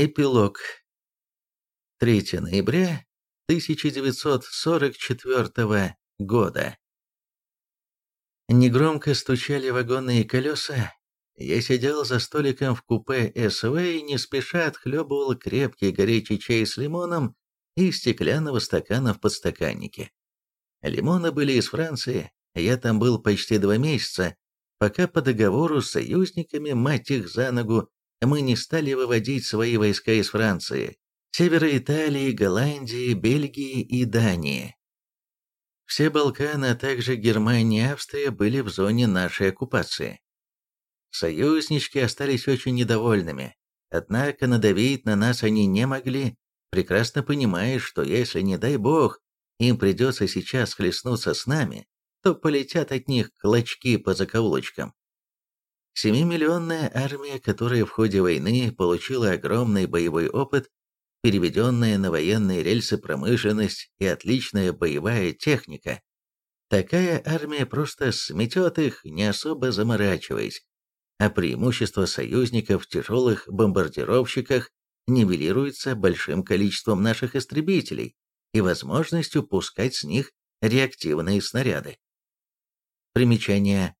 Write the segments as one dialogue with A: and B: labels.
A: Эпилог. 3 ноября 1944 года. Негромко стучали вагонные колеса. Я сидел за столиком в купе СВ и не спеша отхлебывал крепкий горячий чай с лимоном из стеклянного стакана в подстаканнике. Лимоны были из Франции, я там был почти два месяца, пока по договору с союзниками, мать их за ногу, мы не стали выводить свои войска из Франции, севера Италии, Голландии, Бельгии и Дании. Все Балканы, а также Германия и Австрия были в зоне нашей оккупации. Союзнички остались очень недовольными, однако надавить на нас они не могли, прекрасно понимая, что если, не дай бог, им придется сейчас хлестнуться с нами, то полетят от них клочки по закоулочкам. Семимиллионная армия, которая в ходе войны получила огромный боевой опыт, переведенная на военные рельсы промышленность и отличная боевая техника. Такая армия просто сметет их, не особо заморачиваясь, а преимущество союзников в тяжелых бомбардировщиках нивелируется большим количеством наших истребителей и возможностью пускать с них реактивные снаряды. Примечание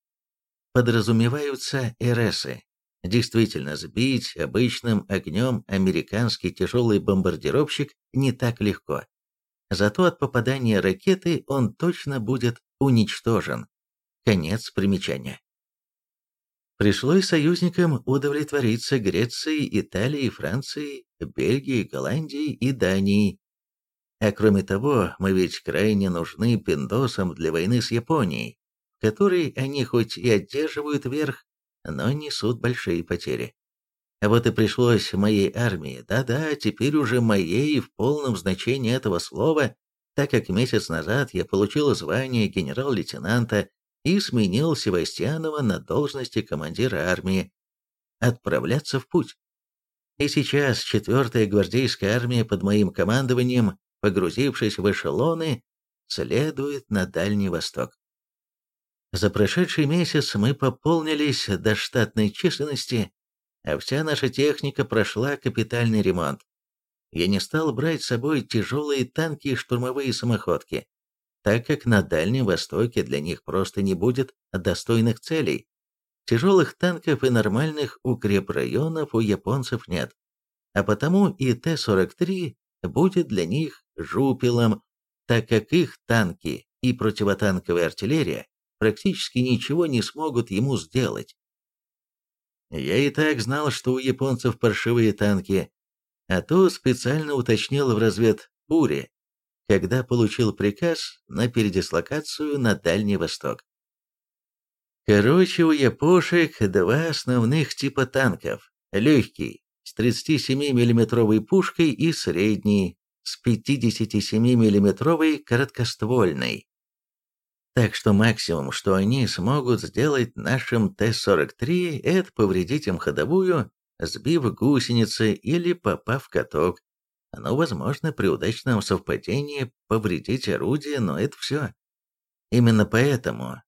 A: подразумеваются РСы. Действительно, сбить обычным огнем американский тяжелый бомбардировщик не так легко. Зато от попадания ракеты он точно будет уничтожен. Конец примечания. Пришлось союзникам удовлетвориться Грецией, Италией, Францией, Бельгией, Голландией и Данией. А кроме того, мы ведь крайне нужны пиндосам для войны с Японией который они хоть и одерживают верх, но несут большие потери. Вот и пришлось моей армии, да-да, теперь уже моей в полном значении этого слова, так как месяц назад я получил звание генерал-лейтенанта и сменил Севастьянова на должности командира армии, отправляться в путь. И сейчас четвертая гвардейская армия под моим командованием, погрузившись в эшелоны, следует на Дальний Восток. За прошедший месяц мы пополнились до штатной численности, а вся наша техника прошла капитальный ремонт. Я не стал брать с собой тяжелые танки и штурмовые самоходки, так как на Дальнем Востоке для них просто не будет достойных целей. Тяжелых танков и нормальных укрепрайонов у японцев нет, а потому и Т-43 будет для них жупелом, так как их танки и противотанковая артиллерия практически ничего не смогут ему сделать. Я и так знал, что у японцев паршивые танки, а то специально уточнил в разведбуре, когда получил приказ на передислокацию на Дальний Восток. Короче, у япошек два основных типа танков. Легкий, с 37 миллиметровой пушкой и средний, с 57 миллиметровой короткоствольной. Так что максимум, что они смогут сделать нашим Т-43, это повредить им ходовую, сбив гусеницы или попав в каток. Но, возможно, при удачном совпадении повредить орудие, но это все. Именно поэтому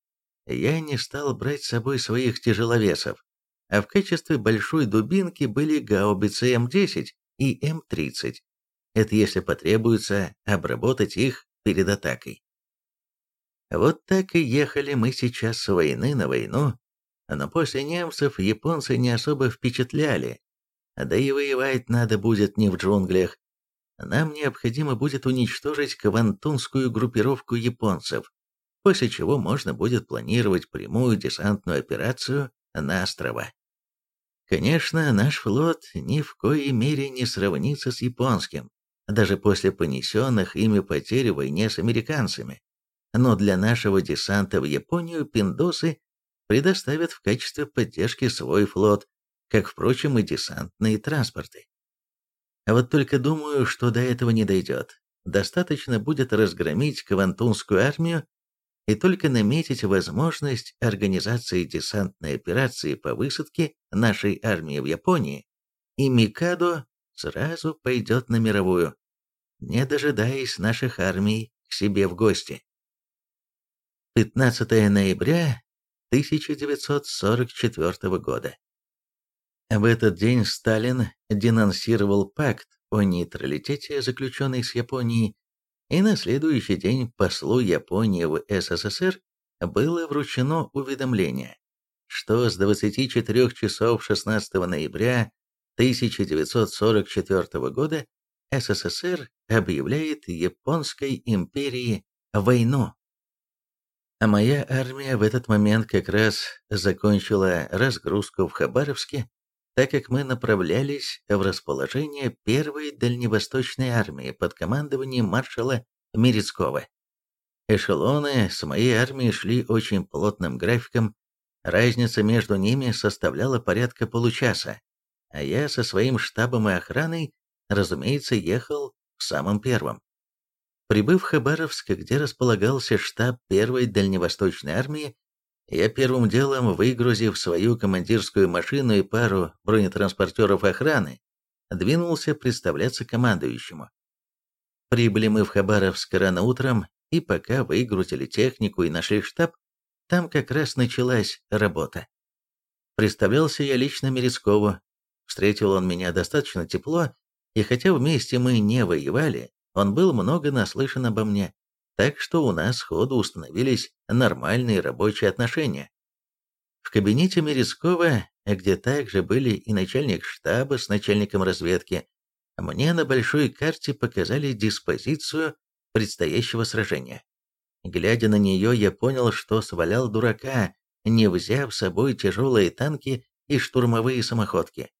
A: я не стал брать с собой своих тяжеловесов, а в качестве большой дубинки были гаубицы М-10 и М-30. Это если потребуется обработать их перед атакой. Вот так и ехали мы сейчас с войны на войну, но после немцев японцы не особо впечатляли, да и воевать надо будет не в джунглях. Нам необходимо будет уничтожить Квантунскую группировку японцев, после чего можно будет планировать прямую десантную операцию на острова. Конечно, наш флот ни в коей мере не сравнится с японским, даже после понесенных ими потерь в войне с американцами но для нашего десанта в Японию пиндосы предоставят в качестве поддержки свой флот, как, впрочем, и десантные транспорты. А вот только думаю, что до этого не дойдет. Достаточно будет разгромить Квантунскую армию и только наметить возможность организации десантной операции по высадке нашей армии в Японии, и Микадо сразу пойдет на мировую, не дожидаясь наших армий к себе в гости. 15 ноября 1944 года. В этот день Сталин денонсировал пакт о нейтралитете, заключенный с Японией, и на следующий день послу Японии в СССР было вручено уведомление, что с 24 часов 16 ноября 1944 года СССР объявляет Японской империи войну. А моя армия в этот момент как раз закончила разгрузку в Хабаровске, так как мы направлялись в расположение первой дальневосточной армии под командованием маршала Мерецкого. Эшелоны с моей армией шли очень плотным графиком, разница между ними составляла порядка получаса, а я со своим штабом и охраной, разумеется, ехал в самом первом. Прибыв в Хабаровск, где располагался штаб первой дальневосточной армии, я первым делом, выгрузив свою командирскую машину и пару бронетранспортеров охраны, двинулся представляться командующему. Прибыли мы в Хабаровск рано утром, и пока выгрузили технику и нашли штаб, там как раз началась работа. Представлялся я лично Мерецкову. Встретил он меня достаточно тепло, и хотя вместе мы не воевали, он был много наслышан обо мне, так что у нас сходу установились нормальные рабочие отношения. В кабинете Мерецкого, где также были и начальник штаба с начальником разведки, мне на большой карте показали диспозицию предстоящего сражения. Глядя на нее, я понял, что свалял дурака, не взяв с собой тяжелые танки и штурмовые самоходки.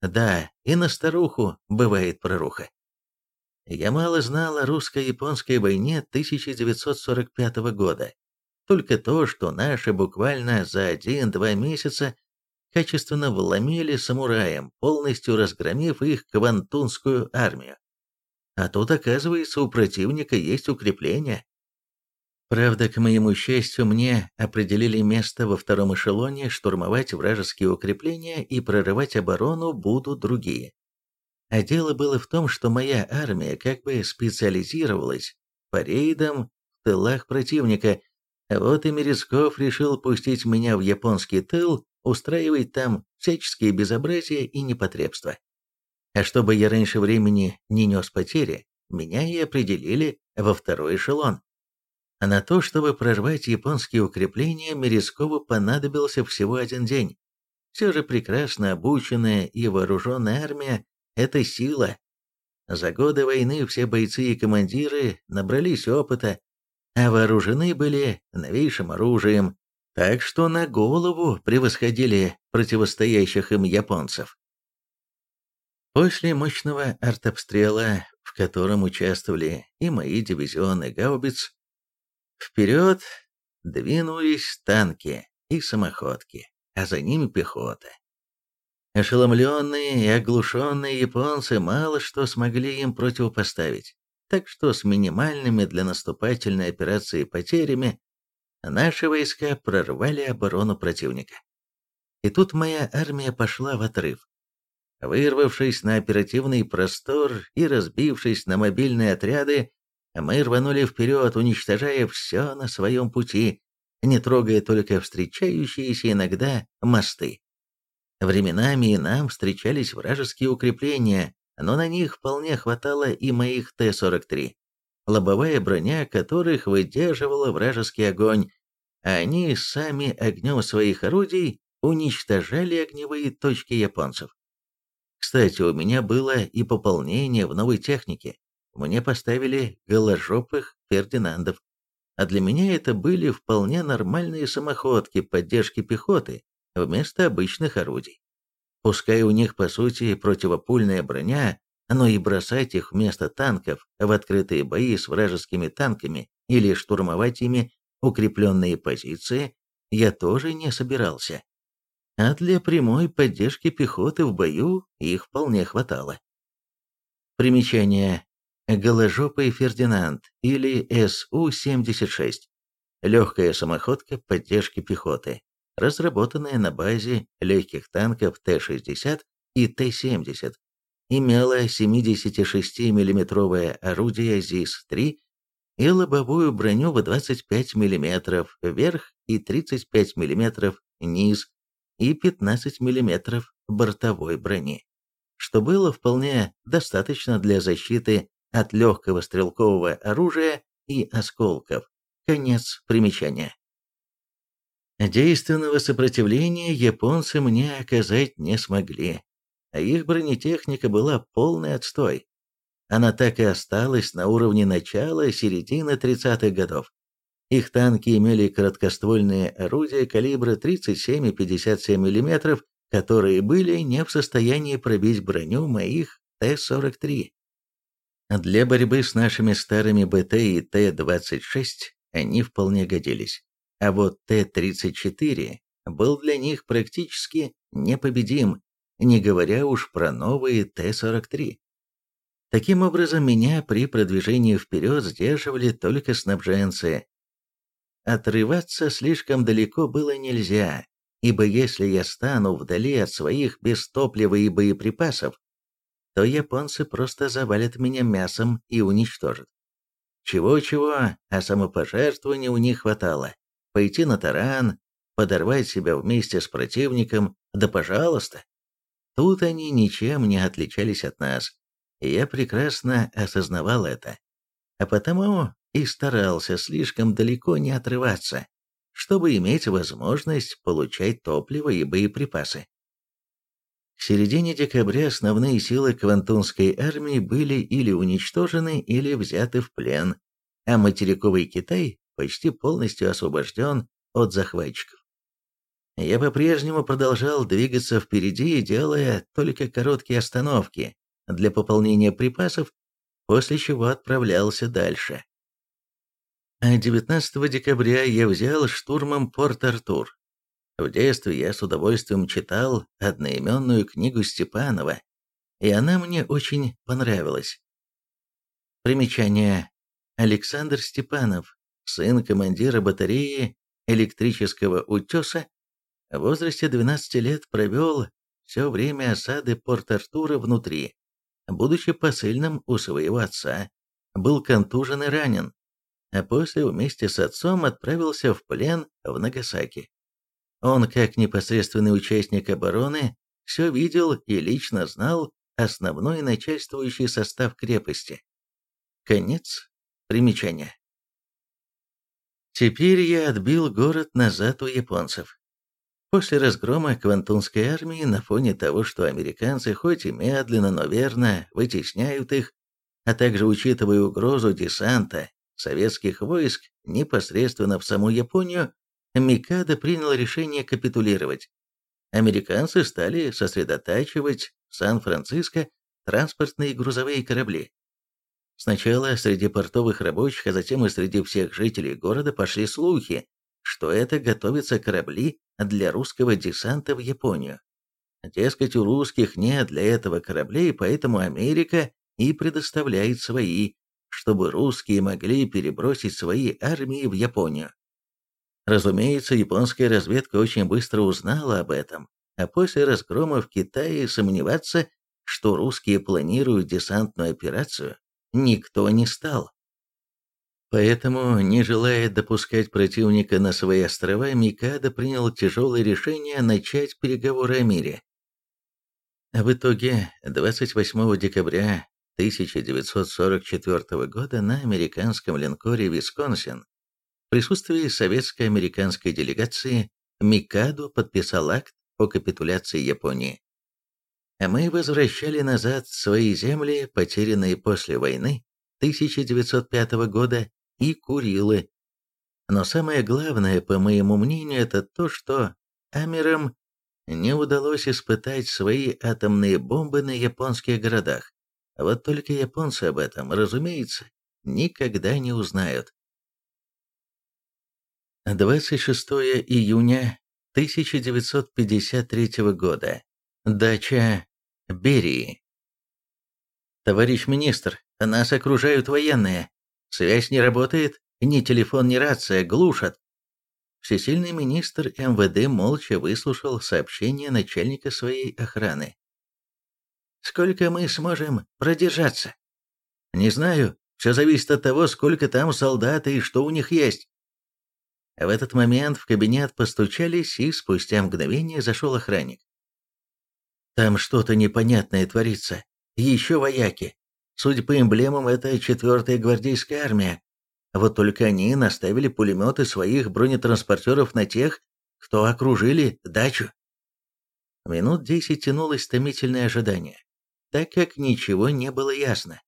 A: Да, и на старуху бывает проруха. Я мало знал о русско-японской войне 1945 года. Только то, что наши буквально за один-два месяца качественно вломили самураям, полностью разгромив их Квантунскую армию. А тут, оказывается, у противника есть укрепления. Правда, к моему счастью, мне определили место во втором эшелоне, штурмовать вражеские укрепления и прорывать оборону будут другие. А дело было в том, что моя армия как бы специализировалась по рейдам в тылах противника, вот и Мерезков решил пустить меня в японский тыл, устраивать там всяческие безобразия и непотребства. А чтобы я раньше времени не нес потери, меня и определили во второй эшелон. А на то, чтобы прорвать японские укрепления, Мерезкову понадобился всего один день. Все же прекрасно обученная и вооруженная армия это сила. За годы войны все бойцы и командиры набрались опыта, а вооружены были новейшим оружием, так что на голову превосходили противостоящих им японцев. После мощного артобстрела, в котором участвовали и мои дивизионы гаубиц, вперед двинулись танки и самоходки, а за ними пехота. Ошеломленные и оглушенные японцы мало что смогли им противопоставить, так что с минимальными для наступательной операции потерями наши войска прорвали оборону противника. И тут моя армия пошла в отрыв. Вырвавшись на оперативный простор и разбившись на мобильные отряды, мы рванули вперед, уничтожая все на своем пути, не трогая только встречающиеся иногда мосты. Временами и нам встречались вражеские укрепления, но на них вполне хватало и моих Т-43, лобовая броня которых выдерживала вражеский огонь, а они сами огнем своих орудий уничтожали огневые точки японцев. Кстати, у меня было и пополнение в новой технике. Мне поставили голожопых Фердинандов. А для меня это были вполне нормальные самоходки поддержки пехоты, вместо обычных орудий. Пускай у них, по сути, противопульная броня, но и бросать их вместо танков в открытые бои с вражескими танками или штурмовать ими укрепленные позиции я тоже не собирался. А для прямой поддержки пехоты в бою их вполне хватало. Примечание. Голожопый Фердинанд или СУ-76. Легкая самоходка поддержки пехоты разработанная на базе легких танков Т-60 и Т-70, имела 76 миллиметровое орудие ЗИС-3 и лобовую броню в 25 мм вверх и 35 мм низ и 15 мм бортовой брони, что было вполне достаточно для защиты от легкого стрелкового оружия и осколков. Конец примечания. Действенного сопротивления японцы мне оказать не смогли, а их бронетехника была полный отстой. Она так и осталась на уровне начала-середины 30-х годов. Их танки имели короткоствольные орудия калибра 37 и 57 мм, которые были не в состоянии пробить броню моих Т-43. Для борьбы с нашими старыми БТ и Т-26 они вполне годились, а вот Т-34 был для них практически непобедим, не говоря уж про новые Т-43. Таким образом, меня при продвижении вперед сдерживали только снабженцы. Отрываться слишком далеко было нельзя, ибо если я стану вдали от своих без топлива и боеприпасов, то японцы просто завалят меня мясом и уничтожат. Чего-чего, а самопожертвования у них хватало. Пойти на таран, подорвать себя вместе с противником, да пожалуйста. Тут они ничем не отличались от нас, и я прекрасно осознавал это. А потому и старался слишком далеко не отрываться, чтобы иметь возможность получать топливо и боеприпасы. К середине декабря основные силы Квантунской армии были или уничтожены, или взяты в плен, а материковый Китай почти полностью освобожден от захватчиков. Я по-прежнему продолжал двигаться впереди, делая только короткие остановки для пополнения припасов, после чего отправлялся дальше. А 19 декабря я взял штурмом Порт-Артур, в детстве я с удовольствием читал одноименную книгу Степанова, и она мне очень понравилась. Примечание. Александр Степанов, сын командира батареи электрического утеса, в возрасте 12 лет провел все время осады Порт-Артура внутри, будучи посыльным у своего отца, был контужен и ранен, а после вместе с отцом отправился в плен в Нагасаки. Он, как непосредственный участник обороны, все видел и лично знал основной начальствующий состав крепости. Конец примечания. Теперь я отбил город назад у японцев. После разгрома Квантунской армии на фоне того, что американцы хоть и медленно, но верно вытесняют их, а также учитывая угрозу десанта советских войск непосредственно в саму Японию, Микадо принял решение капитулировать. Американцы стали сосредотачивать в Сан-Франциско транспортные и грузовые корабли. Сначала среди портовых рабочих, а затем и среди всех жителей города пошли слухи, что это готовятся корабли для русского десанта в Японию. Дескать, у русских нет для этого кораблей, поэтому Америка и предоставляет свои, чтобы русские могли перебросить свои армии в Японию. Разумеется, японская разведка очень быстро узнала об этом, а после разгрома в Китае сомневаться, что русские планируют десантную операцию, никто не стал. Поэтому, не желая допускать противника на свои острова, Микадо принял тяжелое решение начать переговоры о мире. В итоге, 28 декабря 1944 года на американском линкоре «Висконсин» В присутствии советско-американской делегации Микадо подписал акт о капитуляции Японии. Мы возвращали назад свои земли, потерянные после войны 1905 года, и Курилы. Но самое главное, по моему мнению, это то, что Амерам не удалось испытать свои атомные бомбы на японских городах. Вот только японцы об этом, разумеется, никогда не узнают. 26 июня 1953 года. Дача Берии. Товарищ министр, нас окружают военные. Связь не работает, ни телефон, ни рация глушат. Всесильный министр МВД молча выслушал сообщение начальника своей охраны. «Сколько мы сможем продержаться?» «Не знаю. Все зависит от того, сколько там солдат и что у них есть. В этот момент в кабинет постучались, и спустя мгновение зашел охранник. Там что-то непонятное творится. Еще вояки. Судя по эмблемам, это четвертая гвардейская армия. Вот только они наставили пулеметы своих бронетранспортеров на тех, кто окружили дачу. Минут десять тянулось томительное ожидание, так как ничего не было ясно.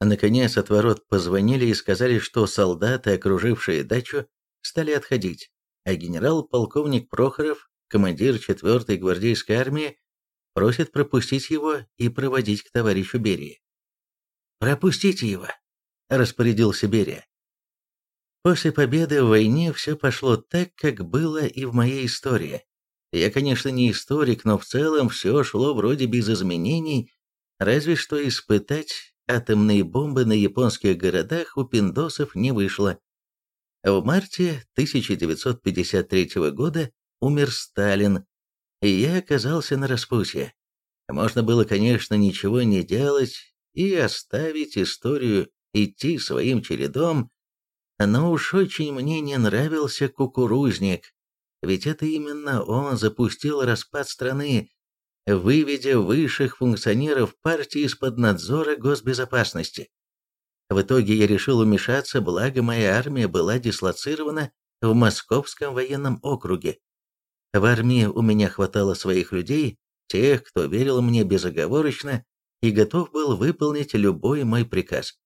A: Наконец от ворот позвонили и сказали, что солдаты, окружившие дачу, стали отходить, а генерал-полковник Прохоров, командир 4-й гвардейской армии, просит пропустить его и проводить к товарищу Берии. «Пропустите его», — распорядился Берия. После победы в войне все пошло так, как было и в моей истории. Я, конечно, не историк, но в целом все шло вроде без изменений, разве что испытать атомные бомбы на японских городах у пиндосов не вышло. В марте 1953 года умер Сталин, и я оказался на распутье. Можно было, конечно, ничего не делать и оставить историю идти своим чередом, но уж очень мне не нравился кукурузник, ведь это именно он запустил распад страны, выведя высших функционеров партии из-под надзора госбезопасности. В итоге я решил умешаться, благо моя армия была дислоцирована в Московском военном округе. В армии у меня хватало своих людей, тех, кто верил мне безоговорочно и готов был выполнить любой мой приказ.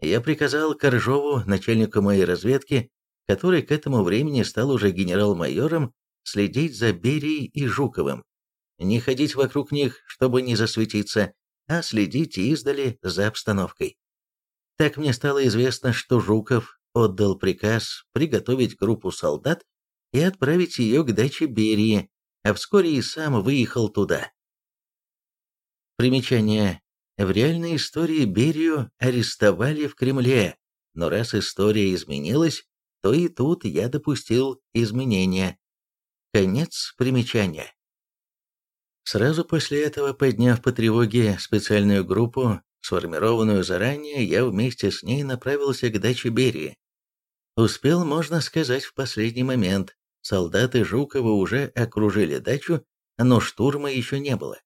A: Я приказал Коржову, начальнику моей разведки, который к этому времени стал уже генерал-майором, следить за Берией и Жуковым. Не ходить вокруг них, чтобы не засветиться, а следить издали за обстановкой. Так мне стало известно, что Жуков отдал приказ приготовить группу солдат и отправить ее к даче Берии, а вскоре и сам выехал туда. Примечание. В реальной истории Берию арестовали в Кремле, но раз история изменилась, то и тут я допустил изменения. Конец примечания. Сразу после этого, подняв по тревоге специальную группу, сформированную заранее, я вместе с ней направился к даче Берии. Успел, можно сказать, в последний момент. Солдаты Жукова уже окружили дачу, но штурма еще не было.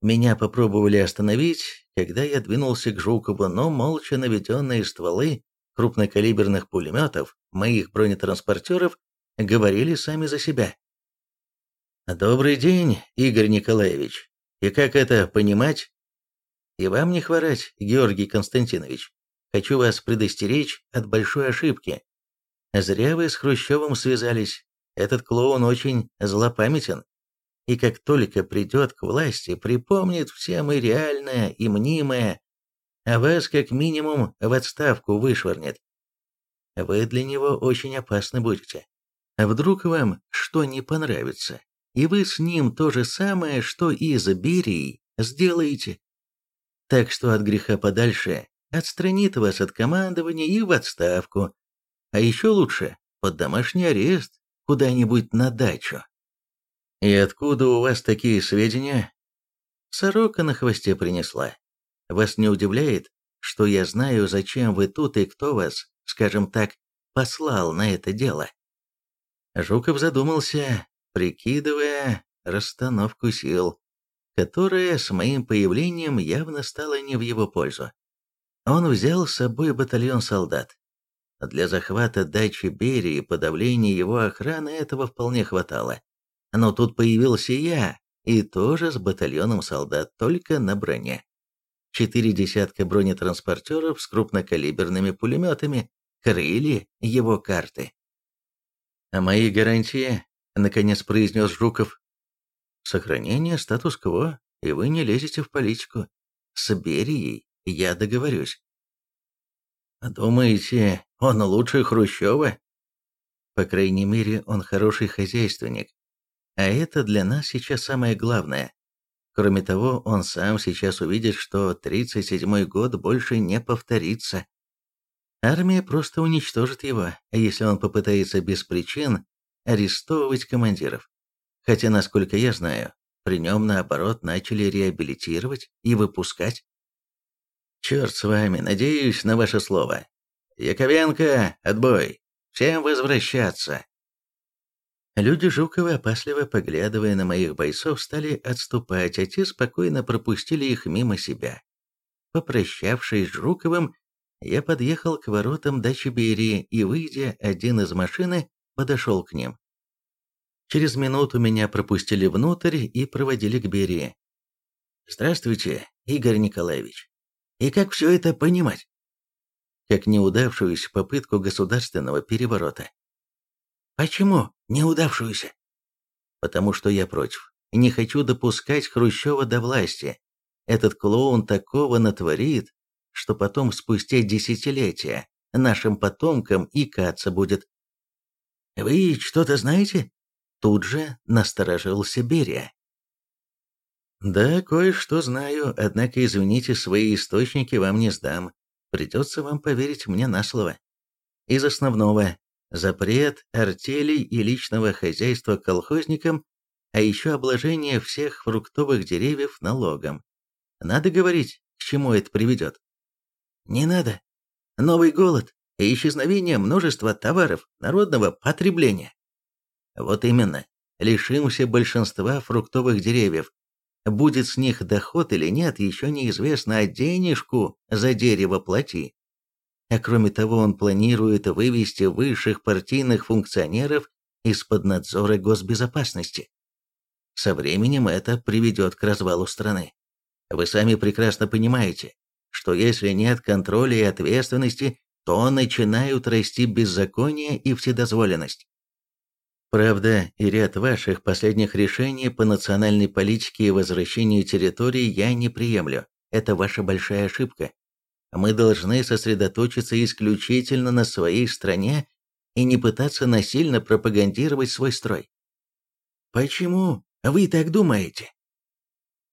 A: Меня попробовали остановить, когда я двинулся к Жукову, но молча наведенные стволы крупнокалиберных пулеметов моих бронетранспортеров говорили сами за себя. «Добрый день, Игорь Николаевич. И как это понимать?» «И вам не хворать, Георгий Константинович. Хочу вас предостеречь от большой ошибки. Зря вы с Хрущевым связались. Этот клоун очень злопамятен и как только придет к власти, припомнит всем и реальное, и мнимое, а вас как минимум в отставку вышвырнет. Вы для него очень опасны будете. А вдруг вам что не понравится, и вы с ним то же самое, что и за Берией, сделаете. Так что от греха подальше отстранит вас от командования и в отставку, а еще лучше под домашний арест куда-нибудь на дачу. «И откуда у вас такие сведения?» «Сорока на хвосте принесла. Вас не удивляет, что я знаю, зачем вы тут и кто вас, скажем так, послал на это дело?» Жуков задумался, прикидывая расстановку сил, которая с моим появлением явно стала не в его пользу. Он взял с собой батальон солдат. Для захвата дачи Берии и подавления его охраны этого вполне хватало. Но тут появился я, и тоже с батальоном солдат, только на броне. Четыре десятка бронетранспортеров с крупнокалиберными пулеметами крыли его карты. «А мои гарантии?» — наконец произнес Жуков. «Сохранение статус-кво, и вы не лезете в политику. С Берией я договорюсь». «Думаете, он лучше Хрущева?» «По крайней мере, он хороший хозяйственник, а это для нас сейчас самое главное. Кроме того, он сам сейчас увидит, что 37-й год больше не повторится. Армия просто уничтожит его, если он попытается без причин арестовывать командиров. Хотя, насколько я знаю, при нем, наоборот, начали реабилитировать и выпускать. Черт с вами, надеюсь на ваше слово. Яковенко, отбой. Всем возвращаться. Люди Жукова, опасливо поглядывая на моих бойцов, стали отступать, а те спокойно пропустили их мимо себя. Попрощавшись с Жуковым, я подъехал к воротам дачи Берии и, выйдя один из машины, подошел к ним. Через минуту меня пропустили внутрь и проводили к Берии. «Здравствуйте, Игорь Николаевич. И как все это понимать?» Как неудавшуюся попытку государственного переворота. «Почему неудавшуюся?» «Потому что я против. Не хочу допускать Хрущева до власти. Этот клоун такого натворит, что потом спустя десятилетия нашим потомкам и каться будет. «Вы что-то знаете?» Тут же насторожился Берия. «Да, кое-что знаю, однако, извините, свои источники вам не сдам. Придется вам поверить мне на слово. Из основного – запрет артелей и личного хозяйства колхозникам, а еще обложение всех фруктовых деревьев налогом. Надо говорить, к чему это приведет. Не надо. Новый голод и исчезновение множества товаров народного потребления. Вот именно. Лишимся большинства фруктовых деревьев. Будет с них доход или нет, еще неизвестно, а денежку за дерево плати. А кроме того, он планирует вывести высших партийных функционеров из-под надзора госбезопасности. Со временем это приведет к развалу страны. Вы сами прекрасно понимаете, что если нет контроля и ответственности, то начинают расти беззаконие и вседозволенность. Правда, и ряд ваших последних решений по национальной политике и возвращению территории я не приемлю. Это ваша большая ошибка. Мы должны сосредоточиться исключительно на своей стране и не пытаться насильно пропагандировать свой строй. Почему вы так думаете?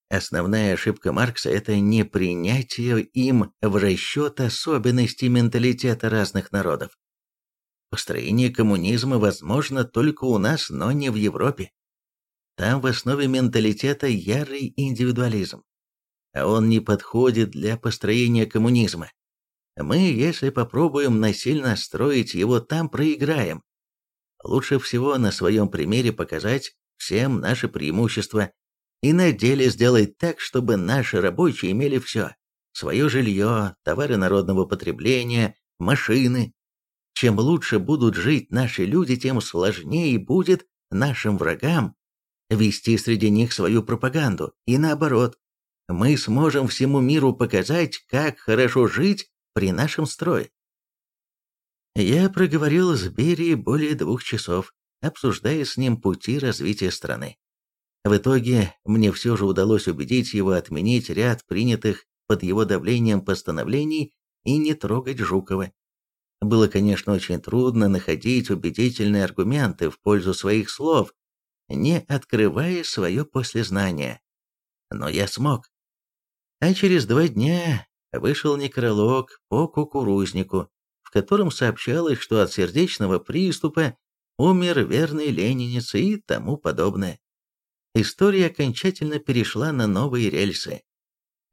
A: Основная ошибка Маркса – это непринятие им в расчет особенностей менталитета разных народов. Построение коммунизма возможно только у нас, но не в Европе. Там в основе менталитета ярый индивидуализм. А он не подходит для построения коммунизма. Мы, если попробуем насильно строить его, там проиграем. Лучше всего на своем примере показать всем наши преимущества и на деле сделать так, чтобы наши рабочие имели все. Свое жилье, товары народного потребления, машины, чем лучше будут жить наши люди, тем сложнее будет нашим врагам вести среди них свою пропаганду. И наоборот, мы сможем всему миру показать, как хорошо жить при нашем строе. Я проговорил с Берией более двух часов, обсуждая с ним пути развития страны. В итоге мне все же удалось убедить его отменить ряд принятых под его давлением постановлений и не трогать Жукова. Было, конечно, очень трудно находить убедительные аргументы в пользу своих слов, не открывая свое послезнание. Но я смог. А через два дня вышел некролог по кукурузнику, в котором сообщалось, что от сердечного приступа умер верный ленинец и тому подобное. История окончательно перешла на новые рельсы.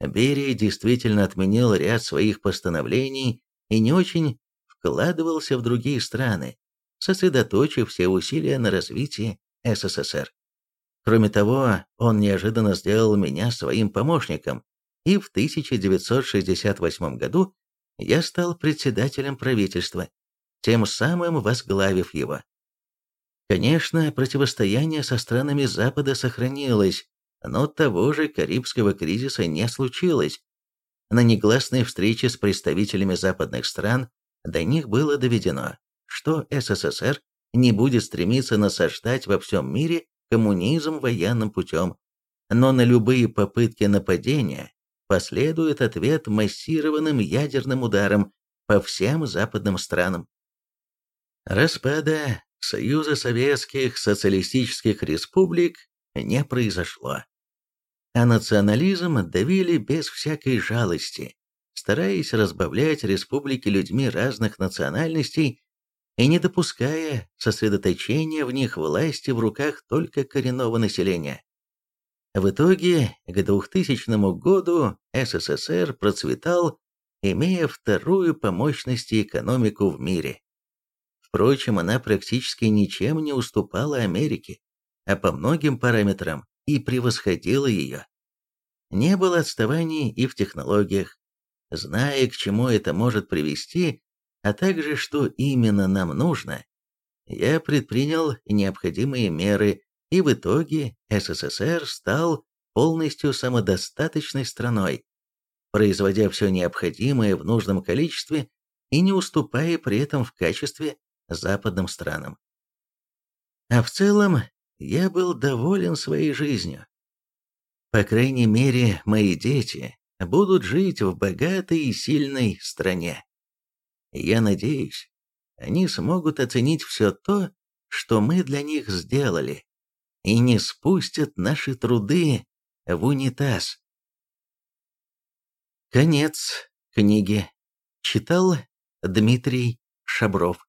A: Берия действительно отменил ряд своих постановлений и не очень вкладывался в другие страны, сосредоточив все усилия на развитии СССР. Кроме того, он неожиданно сделал меня своим помощником, и в 1968 году я стал председателем правительства, тем самым возглавив его. Конечно, противостояние со странами Запада сохранилось, но того же Карибского кризиса не случилось. На негласной встрече с представителями западных стран до них было доведено, что СССР не будет стремиться насаждать во всем мире коммунизм военным путем, но на любые попытки нападения последует ответ массированным ядерным ударом по всем западным странам. Распада Союза Советских Социалистических Республик не произошло. А национализм давили без всякой жалости, стараясь разбавлять республики людьми разных национальностей и не допуская сосредоточения в них власти в руках только коренного населения. В итоге, к 2000 году СССР процветал, имея вторую по мощности экономику в мире. Впрочем, она практически ничем не уступала Америке, а по многим параметрам и превосходила ее. Не было отставаний и в технологиях. Зная, к чему это может привести, а также что именно нам нужно, я предпринял необходимые меры, и в итоге СССР стал полностью самодостаточной страной, производя все необходимое в нужном количестве и не уступая при этом в качестве западным странам. А в целом, я был доволен своей жизнью. По крайней мере, мои дети будут жить в богатой и сильной стране. Я надеюсь, они смогут оценить все то, что мы для них сделали, и не спустят наши труды в унитаз. Конец книги. Читал Дмитрий Шабров.